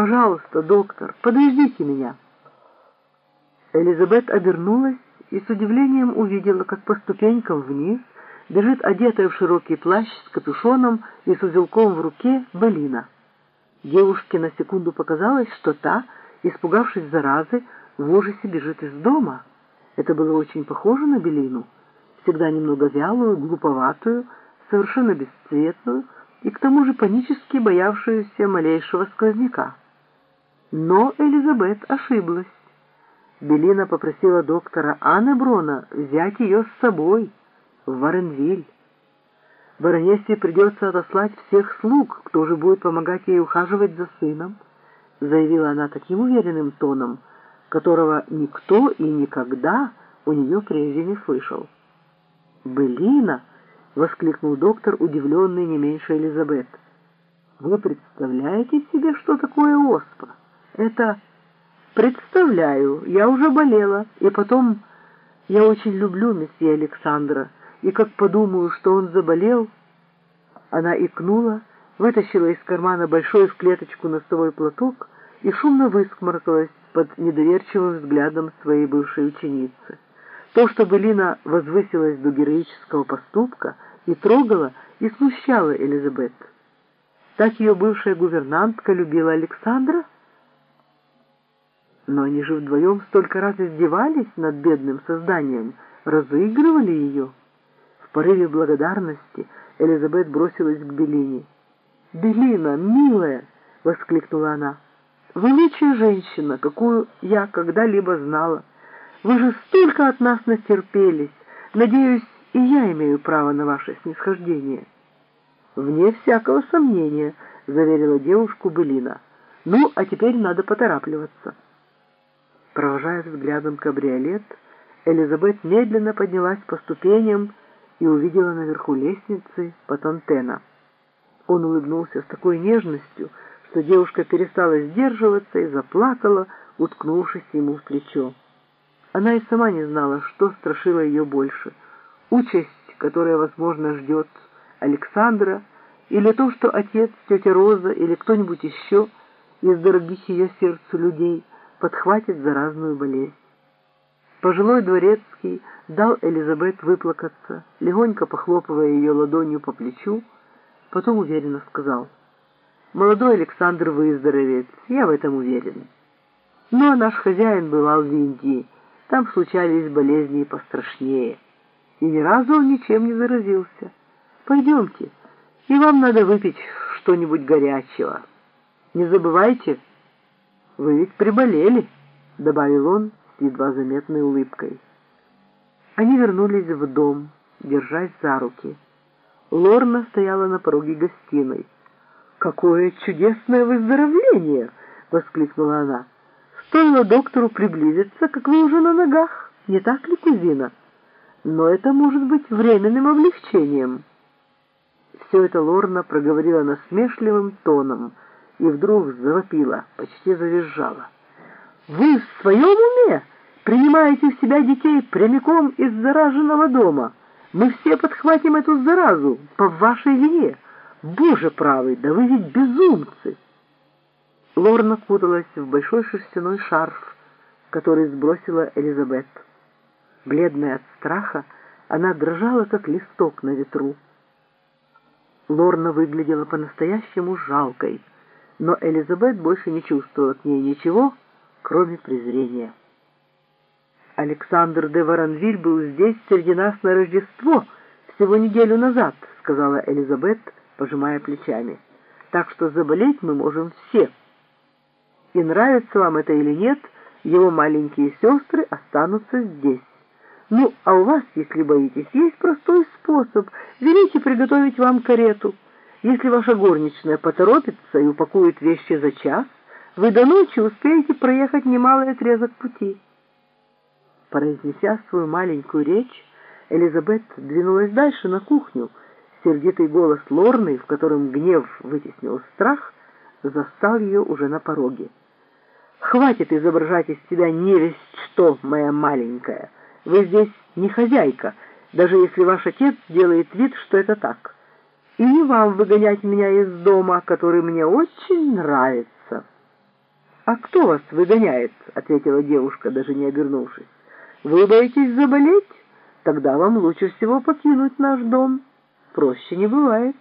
Пожалуйста, доктор, подождите меня». Элизабет обернулась и с удивлением увидела, как по ступенькам вниз бежит одетая в широкий плащ с капюшоном и с узелком в руке Белина. Девушке на секунду показалось, что та, испугавшись заразы, в ужасе бежит из дома. Это было очень похоже на Белину, всегда немного вялую, глуповатую, совершенно бесцветную и к тому же панически боявшуюся малейшего сквозняка. Но Элизабет ошиблась. Белина попросила доктора Аннеброна взять ее с собой в Варенвиль. Баронессе придется отослать всех слуг, кто же будет помогать ей ухаживать за сыном, заявила она таким уверенным тоном, которого никто и никогда у нее прежде не слышал. «Белина!» — воскликнул доктор, удивленный не меньше Элизабет. «Вы представляете себе, что такое оспа? Это...» «Представляю, я уже болела, и потом я очень люблю месье Александра, и как подумаю, что он заболел...» Она икнула, вытащила из кармана большой в клеточку носовой платок и шумно высморкалась под недоверчивым взглядом своей бывшей ученицы. То, что Белина возвысилась до героического поступка и трогала, и смущала Элизабет. Так ее бывшая гувернантка любила Александра? Но они же вдвоем столько раз издевались над бедным созданием, разыгрывали ее. В порыве благодарности Элизабет бросилась к Белине. «Белина, милая!» — воскликнула она. «Вы женщина, какую я когда-либо знала. Вы же столько от нас натерпелись. Надеюсь, и я имею право на ваше снисхождение». «Вне всякого сомнения», — заверила девушку Белина. «Ну, а теперь надо поторапливаться». Провожая взглядом кабриолет, Элизабет медленно поднялась по ступеням и увидела наверху лестницы Патантена. Он улыбнулся с такой нежностью, что девушка перестала сдерживаться и заплакала, уткнувшись ему в плечо. Она и сама не знала, что страшило ее больше. Участь, которая, возможно, ждет Александра, или то, что отец, тетя Роза или кто-нибудь еще из дорогих ее сердцу людей подхватит заразную болезнь. Пожилой дворецкий дал Элизабет выплакаться, легонько похлопывая ее ладонью по плечу, потом уверенно сказал, «Молодой Александр выздоровеет, я в этом уверен. Ну, а наш хозяин бывал в Индии, там случались болезни пострашнее, и ни разу он ничем не заразился. Пойдемте, и вам надо выпить что-нибудь горячего. Не забывайте, вы ведь приболели», — добавил он, едва заметной улыбкой. Они вернулись в дом, держась за руки. Лорна стояла на пороге гостиной. «Какое чудесное выздоровление!» — воскликнула она. «Стоило доктору приблизиться, как вы уже на ногах, не так ли, кузина? Но это может быть временным облегчением». Все это Лорна проговорила насмешливым тоном и вдруг завопила, почти завизжала. «Вы в своем уме? Принимаете в себя детей прямиком из зараженного дома. Мы все подхватим эту заразу по вашей вине. Боже правый, да вы ведь безумцы!» Лорна куталась в большой шерстяной шарф, который сбросила Элизабет. Бледная от страха, она дрожала, как листок на ветру. Лорна выглядела по-настоящему жалкой, но Элизабет больше не чувствовала к ней ничего, кроме презрения. «Александр де Воронвиль был здесь среди нас на Рождество всего неделю назад», — сказала Элизабет, пожимая плечами. «Так что заболеть мы можем все. И нравится вам это или нет, его маленькие сестры останутся здесь. Ну, а у вас, если боитесь, есть простой способ. Велите приготовить вам карету. Если ваша горничная поторопится и упакует вещи за час, вы до ночи успеете проехать немалый отрезок пути». Произнеся свою маленькую речь, Элизабет двинулась дальше на кухню. Сердитый голос Лорны, в котором гнев вытеснил страх, застал ее уже на пороге. «Хватит изображать из себя невесть что, моя маленькая. Вы здесь не хозяйка, даже если ваш отец делает вид, что это так. И не вам выгонять меня из дома, который мне очень нравится». «А кто вас выгоняет?» — ответила девушка, даже не обернувшись. «Вы боитесь заболеть? Тогда вам лучше всего покинуть наш дом. Проще не бывает».